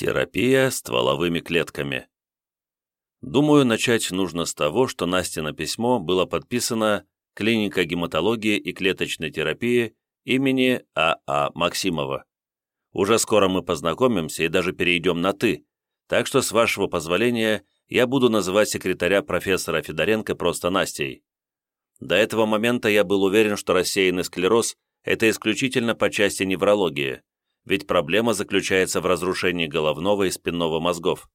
Терапия стволовыми клетками. Думаю, начать нужно с того, что Настина письмо было подписано «Клиника гематологии и клеточной терапии» имени А.А. А Максимова. Уже скоро мы познакомимся и даже перейдем на «ты», так что, с вашего позволения, я буду называть секретаря профессора Федоренко просто Настей. До этого момента я был уверен, что рассеянный склероз – это исключительно по части неврологии ведь проблема заключается в разрушении головного и спинного мозгов.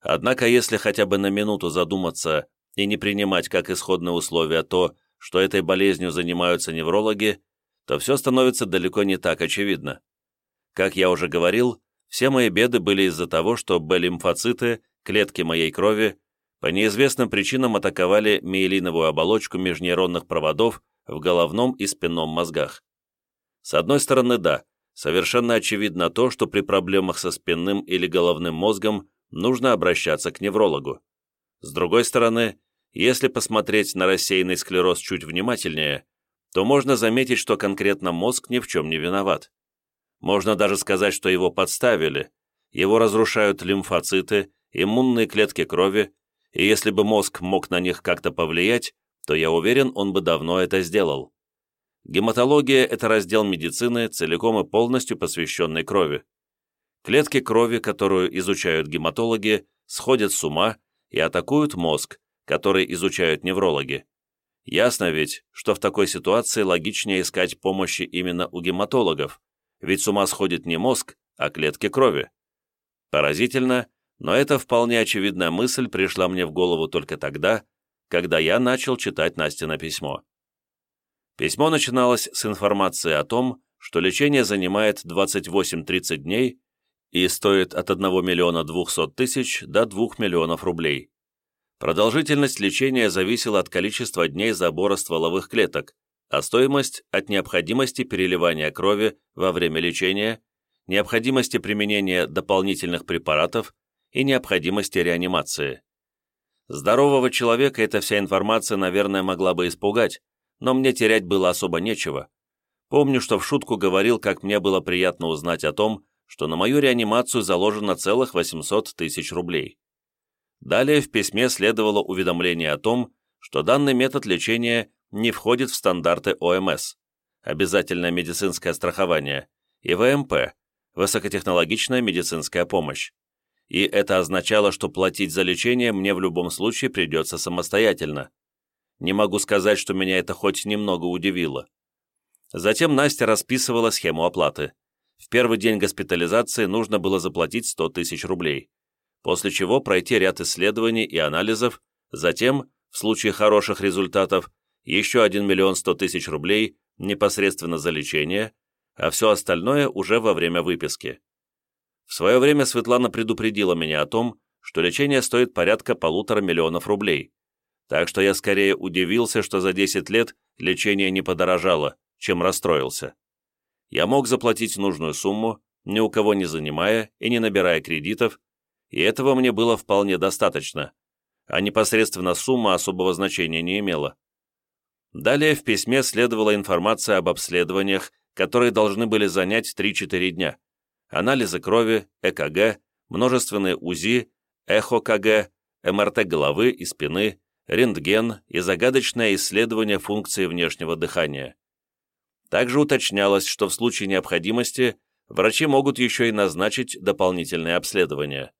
Однако, если хотя бы на минуту задуматься и не принимать как исходное условие то, что этой болезнью занимаются неврологи, то все становится далеко не так очевидно. Как я уже говорил, все мои беды были из-за того, что Б-лимфоциты, клетки моей крови, по неизвестным причинам атаковали миелиновую оболочку межнейронных проводов в головном и спинном мозгах. С одной стороны, да, совершенно очевидно то, что при проблемах со спинным или головным мозгом нужно обращаться к неврологу. С другой стороны, если посмотреть на рассеянный склероз чуть внимательнее, то можно заметить, что конкретно мозг ни в чем не виноват. Можно даже сказать, что его подставили. Его разрушают лимфоциты, иммунные клетки крови, и если бы мозг мог на них как-то повлиять, то я уверен, он бы давно это сделал. Гематология – это раздел медицины, целиком и полностью посвященный крови. Клетки крови, которую изучают гематологи, сходят с ума и атакуют мозг, который изучают неврологи. Ясно ведь, что в такой ситуации логичнее искать помощи именно у гематологов, ведь с ума сходит не мозг, а клетки крови. Поразительно, но эта вполне очевидная мысль пришла мне в голову только тогда, когда я начал читать Настина письмо. Письмо начиналось с информации о том, что лечение занимает 28-30 дней и стоит от 1 миллиона 200 тысяч до 2 миллионов рублей. Продолжительность лечения зависела от количества дней забора стволовых клеток, а стоимость – от необходимости переливания крови во время лечения, необходимости применения дополнительных препаратов и необходимости реанимации. Здорового человека эта вся информация, наверное, могла бы испугать, но мне терять было особо нечего. Помню, что в шутку говорил, как мне было приятно узнать о том, что на мою реанимацию заложено целых 800 тысяч рублей. Далее в письме следовало уведомление о том, что данный метод лечения не входит в стандарты ОМС, обязательное медицинское страхование, и ВМП, высокотехнологичная медицинская помощь. И это означало, что платить за лечение мне в любом случае придется самостоятельно. Не могу сказать, что меня это хоть немного удивило. Затем Настя расписывала схему оплаты. В первый день госпитализации нужно было заплатить 100 тысяч рублей, после чего пройти ряд исследований и анализов, затем, в случае хороших результатов, еще 1 миллион 100 тысяч рублей непосредственно за лечение, а все остальное уже во время выписки. В свое время Светлана предупредила меня о том, что лечение стоит порядка полутора миллионов рублей, так что я скорее удивился, что за 10 лет лечение не подорожало, чем расстроился. Я мог заплатить нужную сумму, ни у кого не занимая и не набирая кредитов, и этого мне было вполне достаточно, а непосредственно сумма особого значения не имела. Далее в письме следовала информация об обследованиях, которые должны были занять 3-4 дня. Анализы крови, ЭКГ, множественные УЗИ, ЭХО-КГ, МРТ головы и спины, рентген и загадочное исследование функции внешнего дыхания. Также уточнялось, что в случае необходимости врачи могут еще и назначить дополнительные обследования.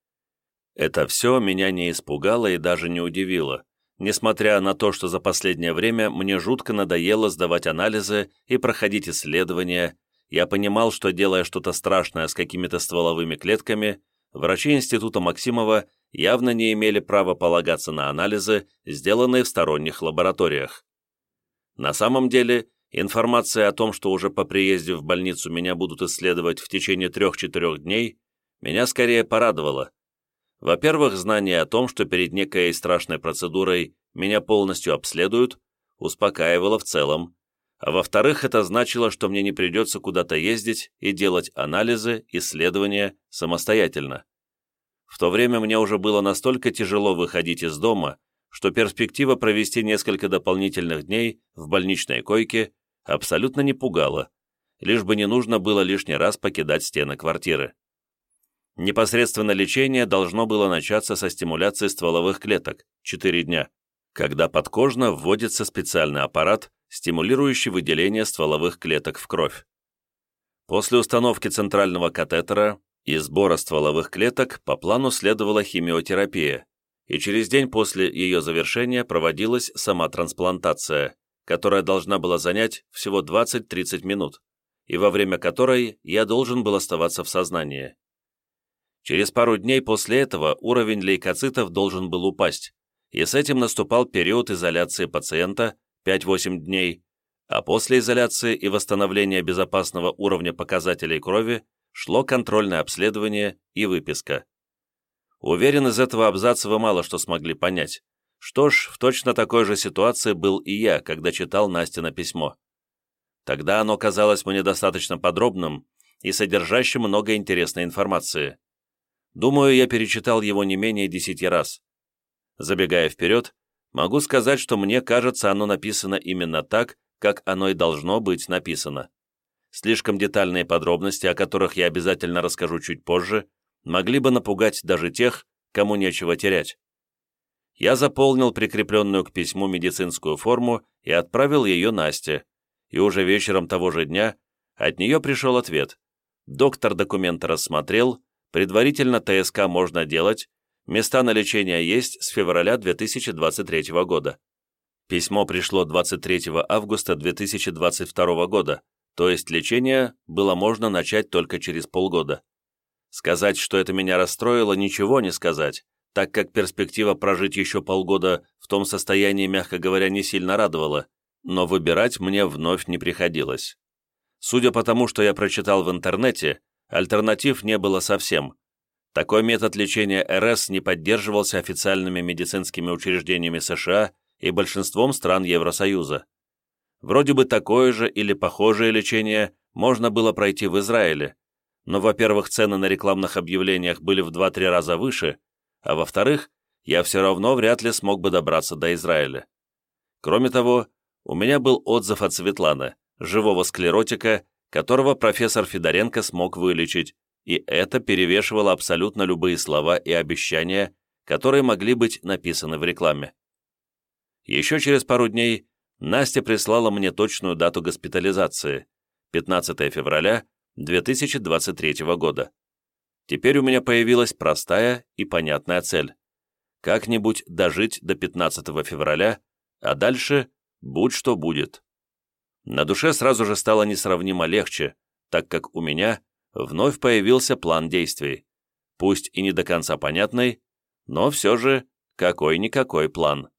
Это все меня не испугало и даже не удивило, несмотря на то, что за последнее время мне жутко надоело сдавать анализы и проходить исследования, я понимал, что делая что-то страшное с какими-то стволовыми клетками, врачи Института Максимова явно не имели права полагаться на анализы, сделанные в сторонних лабораториях. На самом деле, информация о том, что уже по приезде в больницу меня будут исследовать в течение трех-четырех дней, меня скорее порадовала. Во-первых, знание о том, что перед некой страшной процедурой меня полностью обследуют, успокаивало в целом, а во-вторых, это значило, что мне не придется куда-то ездить и делать анализы, исследования самостоятельно. В то время мне уже было настолько тяжело выходить из дома, что перспектива провести несколько дополнительных дней в больничной койке абсолютно не пугала, лишь бы не нужно было лишний раз покидать стены квартиры. Непосредственно лечение должно было начаться со стимуляции стволовых клеток 4 дня, когда подкожно вводится специальный аппарат, стимулирующий выделение стволовых клеток в кровь. После установки центрального катетера и сбора стволовых клеток по плану следовала химиотерапия, и через день после ее завершения проводилась сама трансплантация, которая должна была занять всего 20-30 минут, и во время которой я должен был оставаться в сознании. Через пару дней после этого уровень лейкоцитов должен был упасть, и с этим наступал период изоляции пациента 5-8 дней, а после изоляции и восстановления безопасного уровня показателей крови шло контрольное обследование и выписка. Уверен, из этого абзаца вы мало что смогли понять. Что ж, в точно такой же ситуации был и я, когда читал Настина письмо. Тогда оно казалось мне достаточно подробным и содержащим много интересной информации. Думаю, я перечитал его не менее десяти раз. Забегая вперед, могу сказать, что мне кажется, оно написано именно так, как оно и должно быть написано. Слишком детальные подробности, о которых я обязательно расскажу чуть позже, могли бы напугать даже тех, кому нечего терять. Я заполнил прикрепленную к письму медицинскую форму и отправил ее Насте, и уже вечером того же дня от нее пришел ответ. Доктор документы рассмотрел, предварительно ТСК можно делать, места на лечение есть с февраля 2023 года. Письмо пришло 23 августа 2022 года, то есть лечение было можно начать только через полгода. Сказать, что это меня расстроило, ничего не сказать, так как перспектива прожить еще полгода в том состоянии, мягко говоря, не сильно радовала, но выбирать мне вновь не приходилось. Судя по тому, что я прочитал в интернете, альтернатив не было совсем. Такой метод лечения РС не поддерживался официальными медицинскими учреждениями США и большинством стран Евросоюза. Вроде бы такое же или похожее лечение можно было пройти в Израиле, но, во-первых, цены на рекламных объявлениях были в 2-3 раза выше, а во-вторых, я все равно вряд ли смог бы добраться до Израиля. Кроме того, у меня был отзыв от Светланы, живого склеротика, которого профессор Федоренко смог вылечить, и это перевешивало абсолютно любые слова и обещания, которые могли быть написаны в рекламе. Еще через пару дней Настя прислала мне точную дату госпитализации – 15 февраля 2023 года. Теперь у меня появилась простая и понятная цель. Как-нибудь дожить до 15 февраля, а дальше будь что будет. На душе сразу же стало несравнимо легче, так как у меня вновь появился план действий. Пусть и не до конца понятный, но все же какой-никакой план.